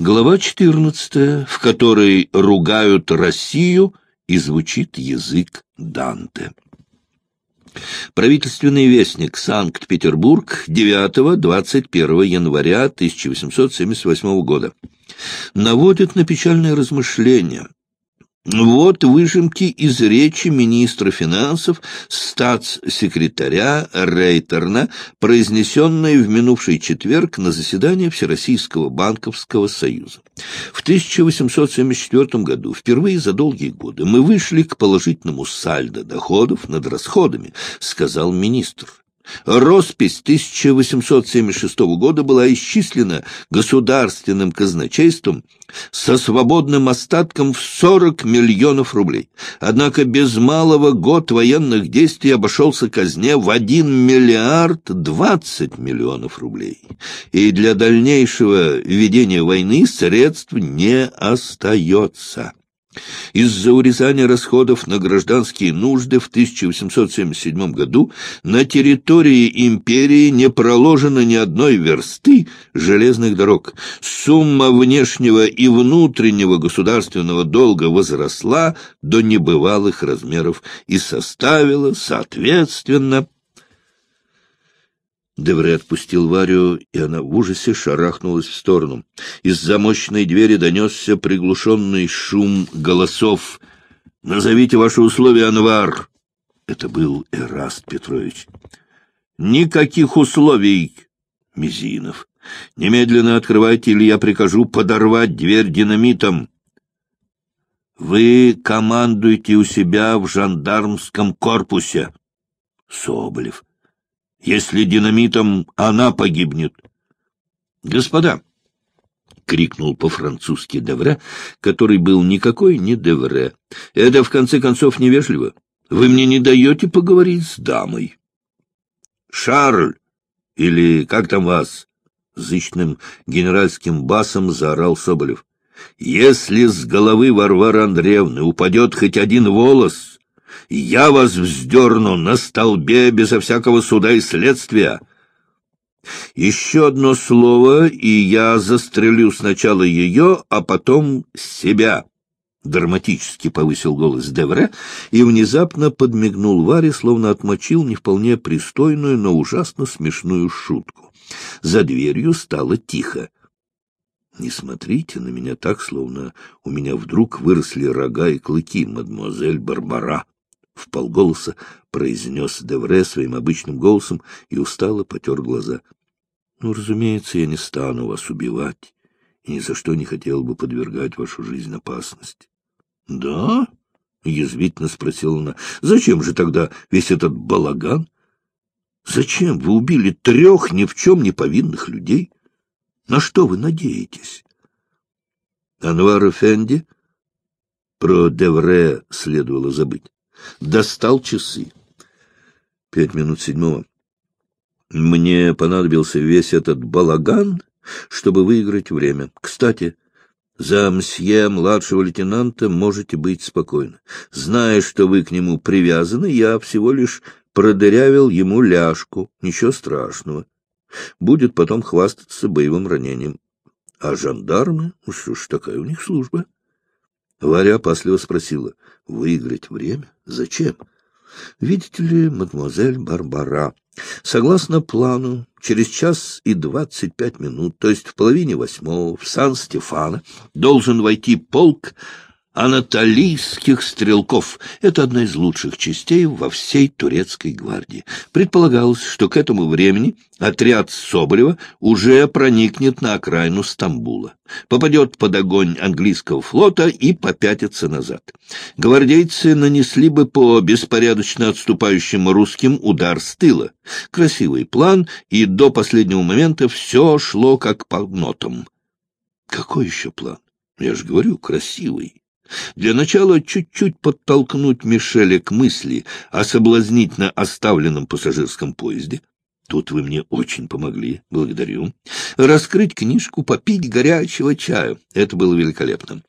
Глава 14, в которой ругают Россию и звучит язык Данте. Правительственный вестник Санкт-Петербург 9-21 января 1878 года наводит на печальное размышление вот выжимки из речи министра финансов статс-секретаря Рейтерна, произнесенные в минувший четверг на заседании Всероссийского банковского союза. В 1874 году, впервые за долгие годы, мы вышли к положительному сальдо доходов над расходами, сказал министр. Роспись 1876 года была исчислена государственным казначейством со свободным остатком в 40 миллионов рублей. Однако без малого год военных действий обошелся казне в 1 миллиард 20 миллионов рублей. И для дальнейшего ведения войны средств не остается. Из-за урезания расходов на гражданские нужды в 1877 году на территории империи не проложено ни одной версты железных дорог. Сумма внешнего и внутреннего государственного долга возросла до небывалых размеров и составила, соответственно, Девре отпустил Варю, и она в ужасе шарахнулась в сторону. Из замочной двери донесся приглушенный шум голосов. «Назовите ваши условия, Анвар!» Это был Эраст Петрович. «Никаких условий, Мизинов. Немедленно открывайте, или я прикажу подорвать дверь динамитом. Вы командуете у себя в жандармском корпусе». Соболев если динамитом она погибнет. — Господа! — крикнул по-французски Девре, который был никакой не Девре. — Это, в конце концов, невежливо. Вы мне не даете поговорить с дамой. — Шарль! Или как там вас? — зычным генеральским басом заорал Соболев. — Если с головы Варвары Андреевны упадет хоть один волос, я вас вздерну на столбе безо всякого суда и следствия. Еще одно слово, и я застрелю сначала ее, а потом себя. Драматически повысил голос Девре и внезапно подмигнул Варе, словно отмочил не вполне пристойную, но ужасно смешную шутку. За дверью стало тихо. Не смотрите на меня так, словно у меня вдруг выросли рога и клыки, мадемуазель Барбара в полголоса произнес Девре своим обычным голосом и устало потер глаза. — Ну, разумеется, я не стану вас убивать и ни за что не хотел бы подвергать вашу жизнь опасности. — Да? — язвительно спросила она. — Зачем же тогда весь этот балаган? Зачем вы убили трех ни в чем не повинных людей? На что вы надеетесь? Анвар Эфенди про Девре следовало забыть достал часы. Пять минут седьмого. Мне понадобился весь этот балаган, чтобы выиграть время. Кстати, за мсье младшего лейтенанта можете быть спокойны. Зная, что вы к нему привязаны, я всего лишь продырявил ему ляжку. Ничего страшного. Будет потом хвастаться боевым ранением. А жандармы? Что ж, такая у них служба. Варя опасливо спросила. Выиграть время? Зачем? Видите ли, мадемуазель Барбара, согласно плану, через час и двадцать пять минут, то есть в половине восьмого, в Сан-Стефано, должен войти полк анатолийских стрелков. Это одна из лучших частей во всей турецкой гвардии. Предполагалось, что к этому времени отряд Соболева уже проникнет на окраину Стамбула, попадет под огонь английского флота и попятится назад. Гвардейцы нанесли бы по беспорядочно отступающим русским удар с тыла. Красивый план, и до последнего момента все шло как по нотам. Какой еще план? Я же говорю, красивый. Для начала чуть-чуть подтолкнуть Мишеля к мысли о соблазнительно оставленном пассажирском поезде. Тут вы мне очень помогли, благодарю. Раскрыть книжку, попить горячего чаю. Это было великолепно.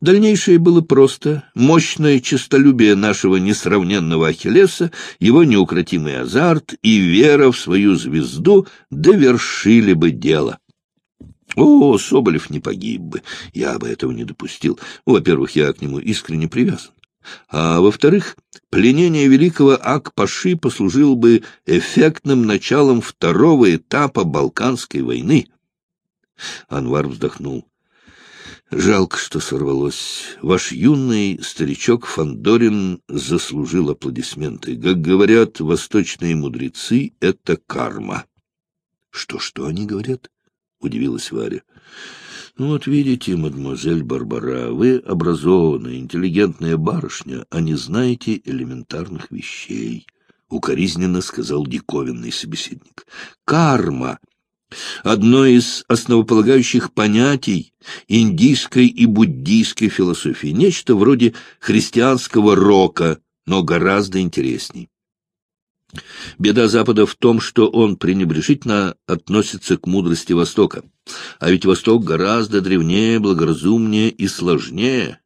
Дальнейшее было просто. Мощное честолюбие нашего несравненного Ахиллеса, его неукротимый азарт и вера в свою звезду довершили бы дело. О, Соболев не погиб бы, я бы этого не допустил. Во-первых, я к нему искренне привязан. А во-вторых, пленение великого Ак-Паши послужило бы эффектным началом второго этапа Балканской войны. Анвар вздохнул. Жалко, что сорвалось. Ваш юный старичок Фандорин заслужил аплодисменты. Как говорят восточные мудрецы, это карма. Что, — Что-что они говорят? — удивилась Варя. — Ну вот видите, мадемуазель Барбара, вы образованная, интеллигентная барышня, а не знаете элементарных вещей, — укоризненно сказал диковинный собеседник. — Карма одно из основополагающих понятий индийской и буддийской философии, нечто вроде христианского рока, но гораздо интересней. Беда Запада в том, что он пренебрежительно относится к мудрости Востока. А ведь Восток гораздо древнее, благоразумнее и сложнее.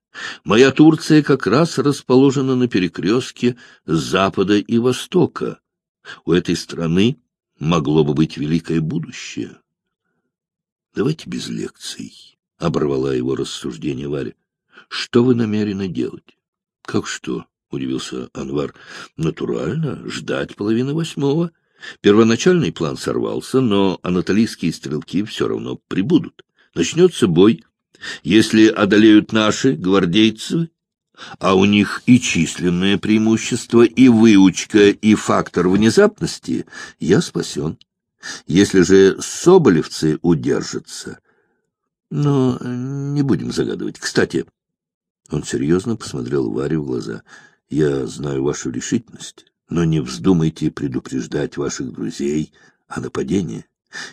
Моя Турция как раз расположена на перекрестке Запада и Востока. У этой страны могло бы быть великое будущее. — Давайте без лекций, — оборвала его рассуждение Варя. — Что вы намерены делать? — Как что? — удивился Анвар. — Натурально, ждать половины восьмого. Первоначальный план сорвался, но анатолийские стрелки все равно прибудут. Начнется бой. Если одолеют наши гвардейцы, а у них и численное преимущество, и выучка, и фактор внезапности, я спасен. Если же соболевцы удержатся... Но не будем загадывать. Кстати, он серьезно посмотрел Варе в глаза. Я знаю вашу решительность, но не вздумайте предупреждать ваших друзей о нападении.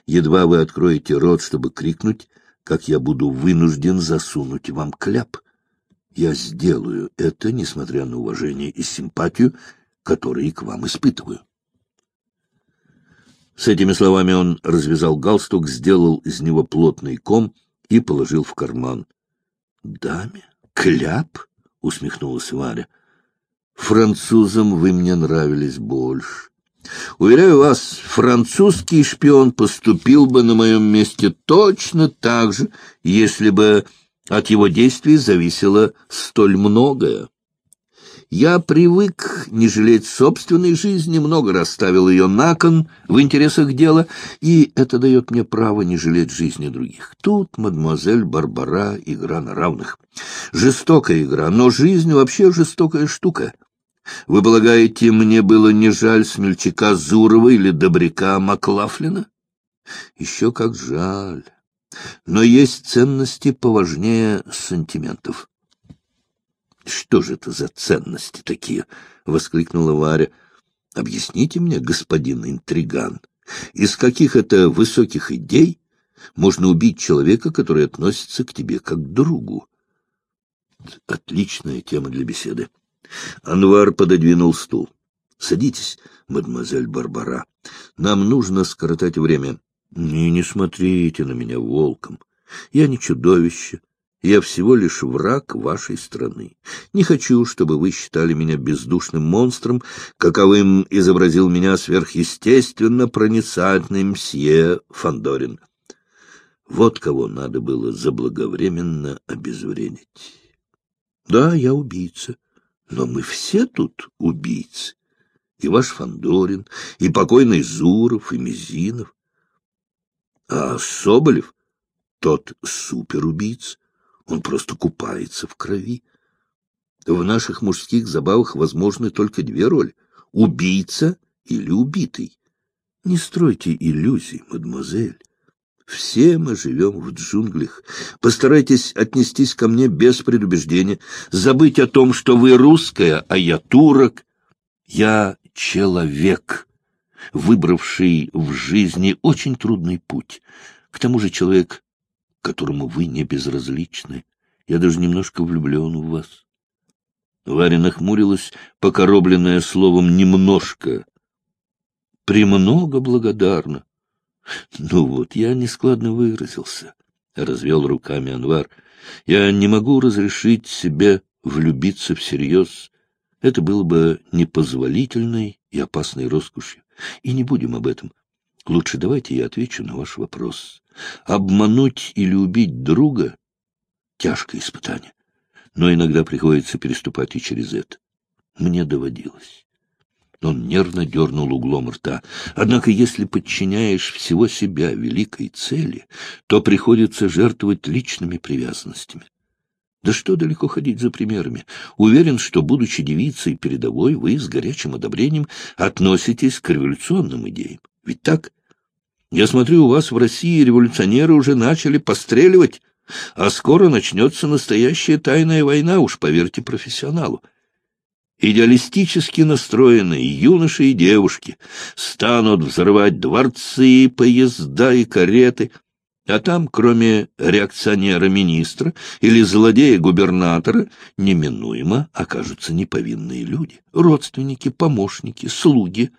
Едва вы откроете рот, чтобы крикнуть, как я буду вынужден засунуть вам кляп — я сделаю это, несмотря на уважение и симпатию, которые к вам испытываю. С этими словами он развязал галстук, сделал из него плотный ком и положил в карман. — Даме? Кляп? — усмехнулась Варя. — Французам вы мне нравились больше. Уверяю вас, французский шпион поступил бы на моем месте точно так же, если бы от его действий зависело столь многое. Я привык не жалеть собственной жизни, много раз ставил ее на кон в интересах дела, и это дает мне право не жалеть жизни других. Тут, мадемуазель Барбара, игра на равных. Жестокая игра, но жизнь вообще жестокая штука. Вы полагаете, мне было не жаль смельчака Зурова или добряка Маклафлина? Еще как жаль. Но есть ценности поважнее сантиментов. — Что же это за ценности такие? — воскликнула Варя. — Объясните мне, господин интриган, из каких это высоких идей можно убить человека, который относится к тебе как к другу? Отличная тема для беседы. Анвар пододвинул стул. — Садитесь, мадемуазель Барбара. Нам нужно скоротать время. И не смотрите на меня волком. Я не чудовище. Я всего лишь враг вашей страны. Не хочу, чтобы вы считали меня бездушным монстром, каковым изобразил меня сверхъестественно проницательный мсье Фандорин. Вот кого надо было заблаговременно обезвредить. Да, я убийца, но мы все тут убийцы. И ваш Фандорин, и покойный Зуров, и Мизинов. А Соболев, тот суперубийц, он просто купается в крови. В наших мужских забавах возможны только две роли — убийца или убитый. Не стройте иллюзий, мадемуазель. Все мы живем в джунглях. Постарайтесь отнестись ко мне без предубеждения, забыть о том, что вы русская, а я турок. Я человек выбравший в жизни очень трудный путь. К тому же человек, которому вы не безразличны. Я даже немножко влюблен в вас. Варя нахмурилась, покоробленная словом «немножко». «Премного благодарна». «Ну вот, я нескладно выразился», — развел руками Анвар. «Я не могу разрешить себе влюбиться всерьез. Это было бы непозволительной и опасной роскошью. И не будем об этом. Лучше давайте я отвечу на ваш вопрос. Обмануть или убить друга — тяжкое испытание, но иногда приходится переступать и через это. Мне доводилось. Он нервно дернул углом рта. Однако, если подчиняешь всего себя великой цели, то приходится жертвовать личными привязанностями. Да что далеко ходить за примерами. Уверен, что, будучи девицей передовой, вы с горячим одобрением относитесь к революционным идеям. Ведь так? Я смотрю, у вас в России революционеры уже начали постреливать, а скоро начнется настоящая тайная война, уж поверьте профессионалу. Идеалистически настроенные юноши и девушки станут взрывать дворцы, поезда и кареты, а там, кроме реакционера-министра или злодея-губернатора, неминуемо окажутся неповинные люди, родственники, помощники, слуги.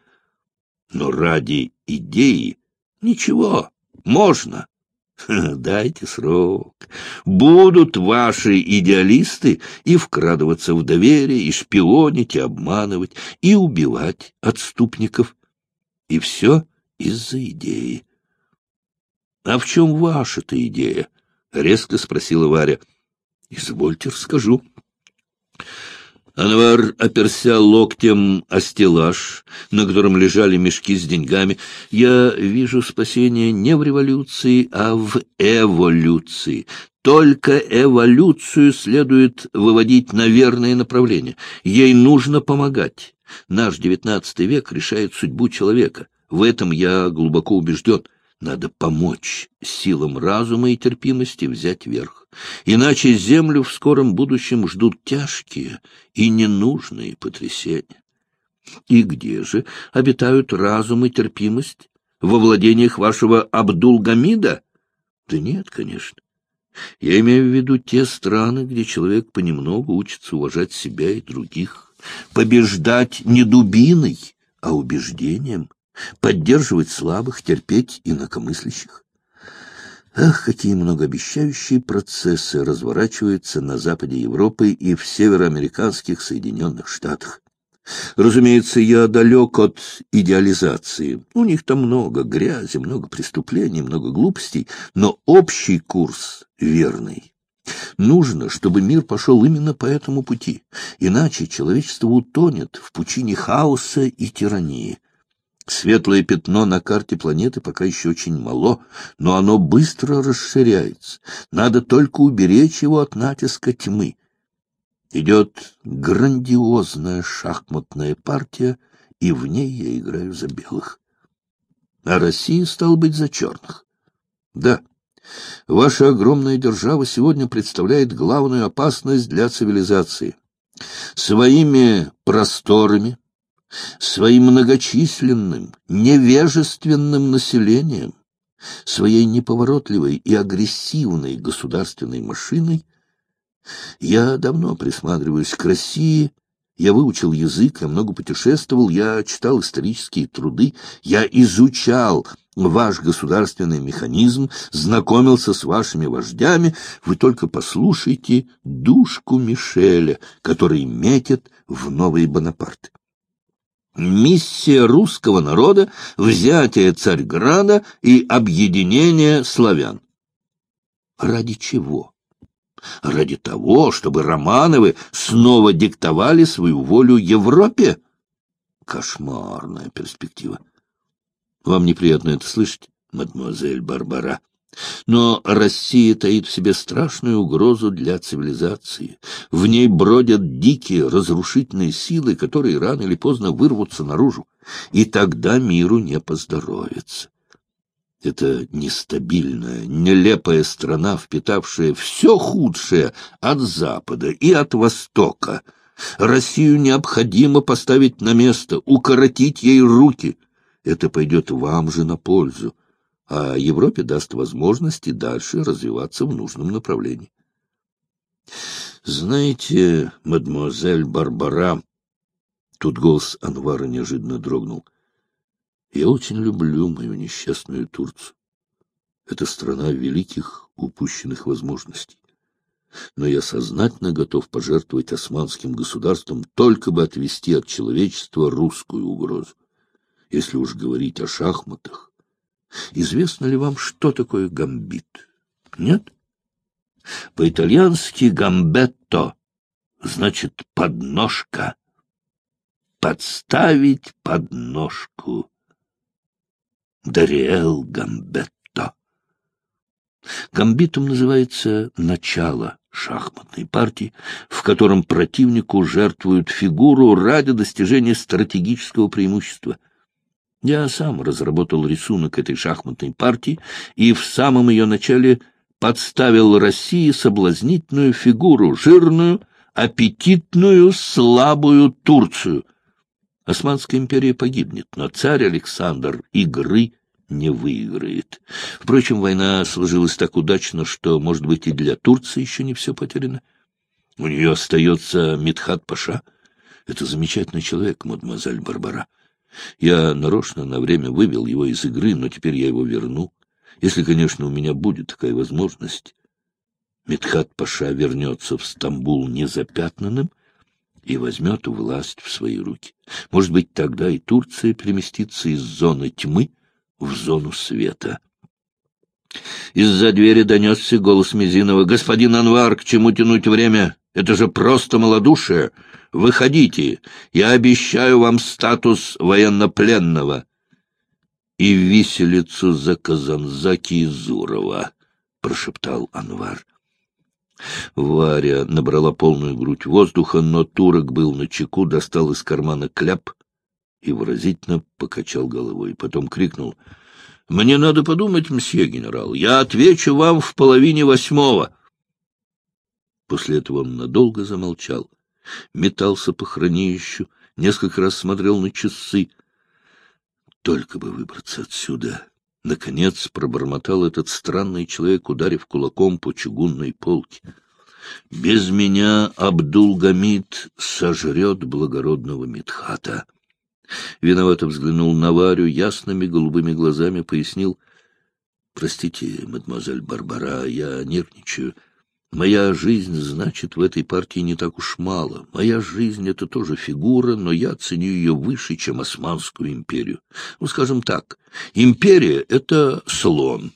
Но ради идеи ничего, можно. Дайте срок. Будут ваши идеалисты и вкрадываться в доверие, и шпионить, и обманывать, и убивать отступников. И все из-за идеи. — А в чем ваша-то идея? — резко спросила Варя. — Извольте, расскажу. Анвар оперся локтем о стеллаж, на котором лежали мешки с деньгами. Я вижу спасение не в революции, а в эволюции. Только эволюцию следует выводить на верное направление. Ей нужно помогать. Наш девятнадцатый век решает судьбу человека. В этом я глубоко убежден. Надо помочь силам разума и терпимости взять верх. Иначе землю в скором будущем ждут тяжкие и ненужные потрясения. И где же обитают разум и терпимость? Во владениях вашего Абдул-Гамида? Да нет, конечно. Я имею в виду те страны, где человек понемногу учится уважать себя и других, побеждать не дубиной, а убеждением, поддерживать слабых, терпеть инакомыслящих. Ах, какие многообещающие процессы разворачиваются на западе Европы и в североамериканских Соединенных Штатах. Разумеется, я далек от идеализации. У них там много грязи, много преступлений, много глупостей, но общий курс верный. Нужно, чтобы мир пошел именно по этому пути, иначе человечество утонет в пучине хаоса и тирании. Светлое пятно на карте планеты пока еще очень мало, но оно быстро расширяется. Надо только уберечь его от натиска тьмы. Идет грандиозная шахматная партия, и в ней я играю за белых. А Россия, стал быть, за черных. Да, ваша огромная держава сегодня представляет главную опасность для цивилизации. Своими просторами, своим многочисленным, невежественным населением, своей неповоротливой и агрессивной государственной машиной, я давно присматриваюсь к России, я выучил язык, я много путешествовал, я читал исторические труды, я изучал ваш государственный механизм, знакомился с вашими вождями. Вы только послушайте душку Мишеля, который метит в новые Бонапарты. Миссия русского народа — взятие Царьграда и объединение славян. Ради чего? Ради того, чтобы Романовы снова диктовали свою волю Европе? Кошмарная перспектива. Вам неприятно это слышать, мадемуазель Барбара? Но Россия таит в себе страшную угрозу для цивилизации. В ней бродят дикие, разрушительные силы, которые рано или поздно вырвутся наружу, и тогда миру не поздоровится. Это нестабильная, нелепая страна, впитавшая все худшее от Запада и от Востока. Россию необходимо поставить на место, укоротить ей руки. Это пойдет вам же на пользу а Европе даст возможность и дальше развиваться в нужном направлении. Знаете, мадемуазель Барбара, тут голос Анвара неожиданно дрогнул, я очень люблю мою несчастную Турцию. Это страна великих упущенных возможностей. Но я сознательно готов пожертвовать османским государством, только бы отвести от человечества русскую угрозу. Если уж говорить о шахматах, Известно ли вам, что такое гамбит? Нет? По-итальянски гамбетто значит подножка. Подставить подножку. Дариэл Гамбетто. Гамбитом называется начало шахматной партии, в котором противнику жертвуют фигуру ради достижения стратегического преимущества. Я сам разработал рисунок этой шахматной партии и в самом ее начале подставил России соблазнительную фигуру, жирную, аппетитную, слабую Турцию. Османская империя погибнет, но царь Александр игры не выиграет. Впрочем, война сложилась так удачно, что, может быть, и для Турции еще не все потеряно. У нее остается Митхат Паша. Это замечательный человек, мадемуазель Барбара. Я нарочно на время вывел его из игры, но теперь я его верну. Если, конечно, у меня будет такая возможность. Митхат Паша вернется в Стамбул незапятнанным и возьмет власть в свои руки. Может быть, тогда и Турция переместится из зоны тьмы в зону света. Из-за двери донесся голос Мизинова. — Господин Анвар, к чему тянуть время? Это же просто малодушие. Выходите, я обещаю вам статус военнопленного. И виселицу за Казанзаки и Зурова, — прошептал Анвар. Варя набрала полную грудь воздуха, но турок был на чеку, достал из кармана кляп и выразительно покачал головой. Потом крикнул — мне надо подумать, мсье генерал. Я отвечу вам в половине восьмого. После этого он надолго замолчал, метался по хранилищу, несколько раз смотрел на часы. Только бы выбраться отсюда. Наконец пробормотал этот странный человек, ударив кулаком по чугунной полке. Без меня Абдул-Гамид сожрет благородного Мидхата. Виновато взглянул на Варю, ясными голубыми глазами пояснил. — Простите, мадемуазель Барбара, я нервничаю. Моя жизнь, значит, в этой партии не так уж мало. Моя жизнь — это тоже фигура, но я ценю ее выше, чем Османскую империю. Ну, скажем так, империя — это слон,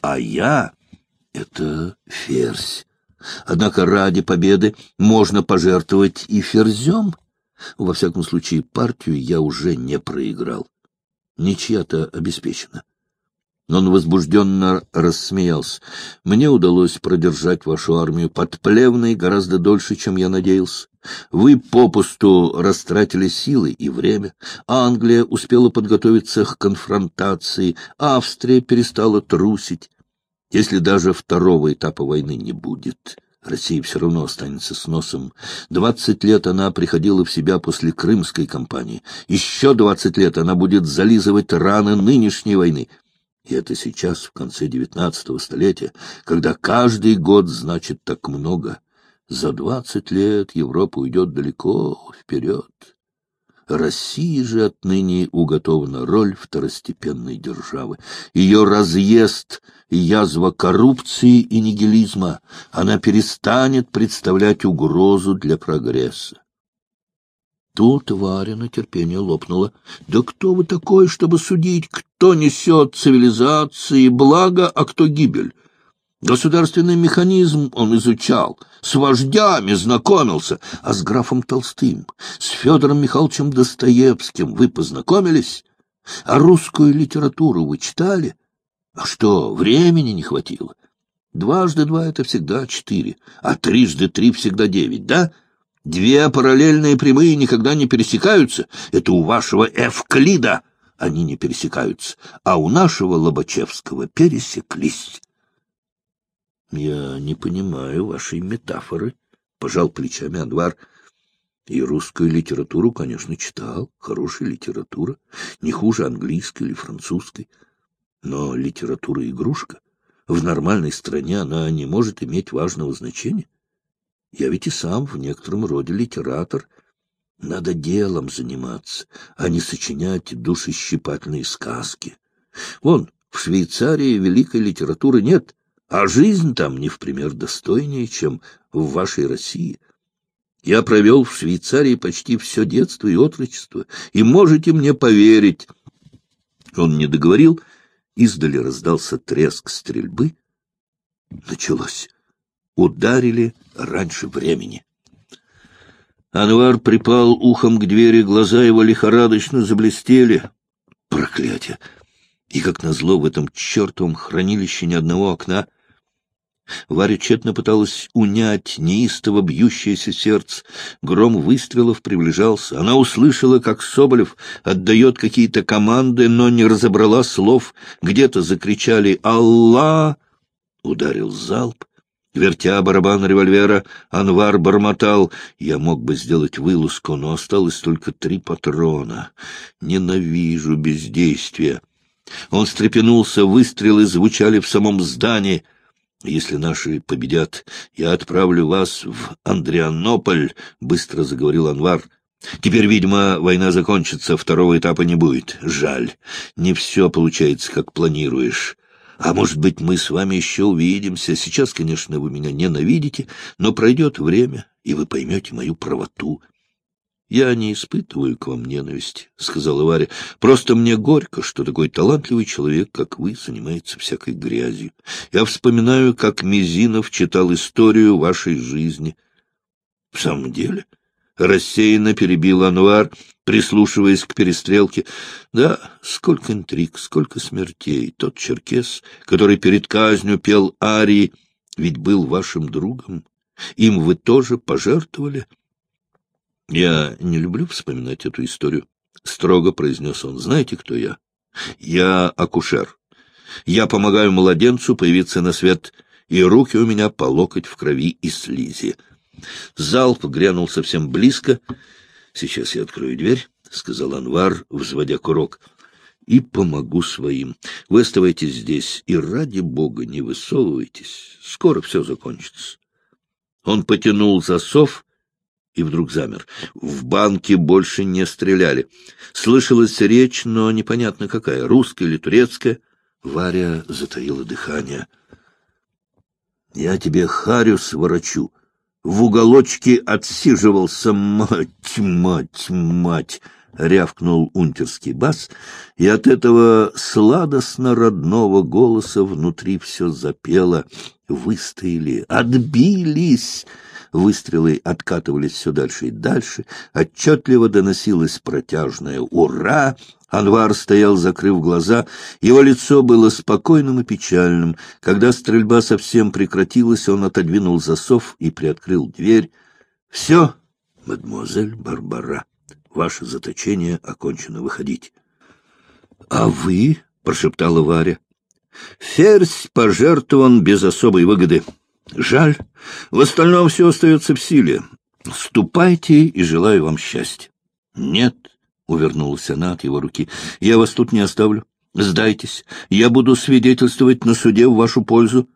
а я — это ферзь. Однако ради победы можно пожертвовать и ферзем. Во всяком случае, партию я уже не проиграл. Ничья-то обеспечена. Он возбужденно рассмеялся. Мне удалось продержать вашу армию под Плевной гораздо дольше, чем я надеялся. Вы попусту растратили силы и время. Англия успела подготовиться к конфронтации, Австрия перестала трусить. Если даже второго этапа войны не будет, Россия все равно останется с носом. Двадцать лет она приходила в себя после Крымской кампании. Еще двадцать лет она будет зализывать раны нынешней войны. И это сейчас, в конце девятнадцатого столетия, когда каждый год значит так много. За двадцать лет Европа уйдет далеко вперед. России же отныне уготована роль второстепенной державы. Ее разъезд — язва коррупции и нигилизма. Она перестанет представлять угрозу для прогресса. Тут Варина терпение лопнуло. Да кто вы такой, чтобы судить, кто несет цивилизации благо, а кто гибель? Государственный механизм он изучал, с вождями знакомился, а с графом Толстым, с Федором Михайловичем Достоевским вы познакомились? А русскую литературу вы читали? А что, времени не хватило? Дважды два — это всегда четыре, а трижды три — всегда девять, да? Две параллельные прямые никогда не пересекаются. Это у вашего Эвклида они не пересекаются, а у нашего Лобачевского пересеклись. — Я не понимаю вашей метафоры, — пожал плечами Анвар. И русскую литературу, конечно, читал. Хорошая литература. Не хуже английской или французской. Но литература — игрушка. В нормальной стране она не может иметь важного значения. Я ведь и сам в некотором роде литератор. Надо делом заниматься, а не сочинять душещипательные сказки. Вон, в Швейцарии великой литературы нет, а жизнь там не в пример достойнее, чем в вашей России. Я провел в Швейцарии почти все детство и отрочество, и можете мне поверить. Он не договорил Издали раздался треск стрельбы. Началось. Ударили раньше времени. Анвар припал ухом к двери, глаза его лихорадочно заблестели. Проклятие! И, как назло, в этом чертовом хранилище ни одного окна. Варя тщетно пыталась унять неистово бьющееся сердце. Гром выстрелов приближался. Она услышала, как Соболев отдает какие-то команды, но не разобрала слов. Где-то закричали «Аллах!» Ударил залп. Вертя барабан револьвера, Анвар бормотал. Я мог бы сделать вылазку, но осталось только три патрона. Ненавижу бездействие. Он встрепенулся, выстрелы звучали в самом здании. «Если наши победят, я отправлю вас в Андрианополь», — быстро заговорил Анвар. «Теперь, видимо, война закончится, второго этапа не будет. Жаль, не все получается, как планируешь. А может быть, мы с вами еще увидимся. Сейчас, конечно, вы меня ненавидите, но пройдет время, и вы поймете мою правоту. — Я не испытываю к вам ненависти, — сказала Варя. — Просто мне горько, что такой талантливый человек, как вы, занимается всякой грязью. Я вспоминаю, как Мизинов читал историю вашей жизни. — В самом деле? — рассеянно перебил Анвар, прислушиваясь к перестрелке. — Да, сколько интриг, сколько смертей. Тот черкес, который перед казнью пел арии, ведь был вашим другом. Им вы тоже пожертвовали? — я не люблю вспоминать эту историю, — строго произнес он. Знаете, кто я? Я акушер. Я помогаю младенцу появиться на свет, и руки у меня по локоть в крови и слизи. Залп грянул совсем близко. Сейчас я открою дверь, — сказал Анвар, взводя курок, — и помогу своим. Вы оставайтесь здесь и, ради бога, не высовывайтесь. Скоро все закончится. Он потянул засов, и вдруг замер. В банке больше не стреляли. Слышалась речь, но непонятно какая, русская или турецкая. Варя затаила дыхание. — Я тебе харю сворочу. В уголочке отсиживался, мать, мать, мать! — рявкнул унтерский бас, и от этого сладостно родного голоса внутри все запело. Выстояли, отбились! Выстрелы откатывались все дальше и дальше. Отчетливо доносилось протяжное «Ура!». Анвар стоял, закрыв глаза. Его лицо было спокойным и печальным. Когда стрельба совсем прекратилась, он отодвинул засов и приоткрыл дверь. — Все, мадемуазель Барбара, ваше заточение окончено. Выходить. — А вы? — прошептала Варя. — Ферзь пожертвован без особой выгоды. Жаль. В остальном все остается в силе. Ступайте и желаю вам счастья. Нет, — увернулась она от его руки, — я вас тут не оставлю. Сдайтесь, я буду свидетельствовать на суде в вашу пользу.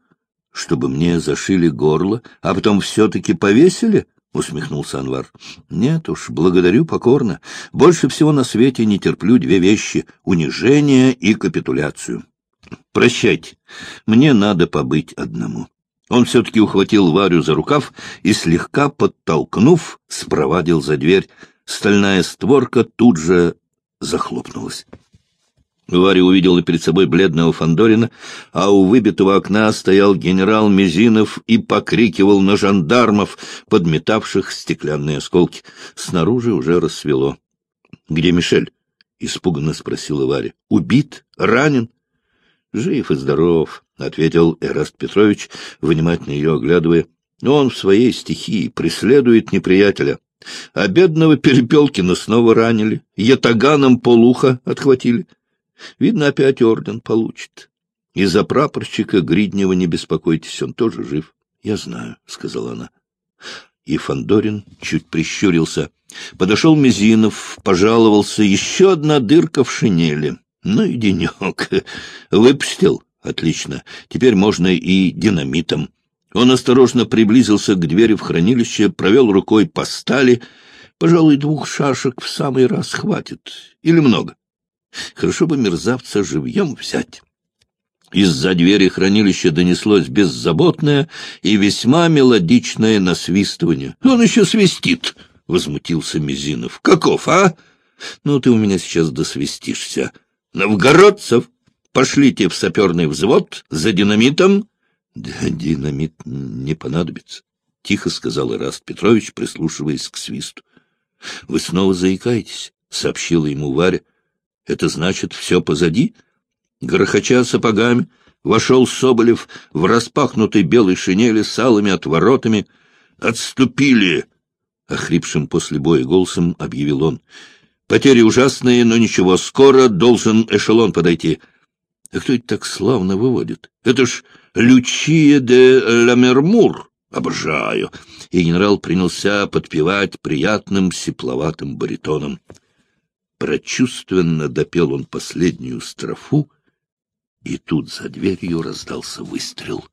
Чтобы мне зашили горло, а потом все-таки повесили? — усмехнулся Анвар. — Нет уж, благодарю покорно. Больше всего на свете не терплю две вещи — унижение и капитуляцию. Прощайте, мне надо побыть одному. Он все-таки ухватил Варю за рукав и, слегка подтолкнув, спровадил за дверь. Стальная створка тут же захлопнулась. Варя увидела перед собой бледного Фандорина, а у выбитого окна стоял генерал Мизинов и покрикивал на жандармов, подметавших стеклянные осколки. Снаружи уже рассвело. — Где Мишель? — испуганно спросила Варя. — Убит? Ранен? — Жив и здоров, — ответил Эраст Петрович, внимательно ее оглядывая. — Он в своей стихии преследует неприятеля. А бедного Перепелкина снова ранили, ятаганом полуха отхватили. Видно, опять орден получит. Из-за прапорщика Гриднева не беспокойтесь, он тоже жив. — Я знаю, — сказала она. И Фандорин чуть прищурился. Подошел Мизинов, пожаловался. Еще одна дырка в шинели. Ну и денек. Выпустил. Отлично. Теперь можно и динамитом. Он осторожно приблизился к двери в хранилище, провел рукой по стали. Пожалуй, двух шашек в самый раз хватит. Или много. Хорошо бы мерзавца живьем взять. Из-за двери хранилища донеслось беззаботное и весьма мелодичное насвистывание. — Он еще свистит! — возмутился Мизинов. — Каков, а? Ну, ты у меня сейчас досвистишься. Новгородцев! Пошлите в саперный взвод за динамитом. — Да динамит не понадобится, — тихо сказал Ираст Петрович, прислушиваясь к свисту. — Вы снова заикаетесь, — сообщила ему Варя. — Это значит, все позади? Грохоча сапогами, вошел Соболев в распахнутой белой шинели с алыми отворотами. «Отступили!» — охрипшим после боя голосом объявил он. «Потери ужасные, но ничего, скоро должен эшелон подойти». «А кто это так славно выводит? Это ж Лючия де Ламермур!» Обожаю. И генерал принялся подпевать приятным сепловатым баритоном. Прочувственно допел он последнюю строфу, и тут за дверью раздался выстрел.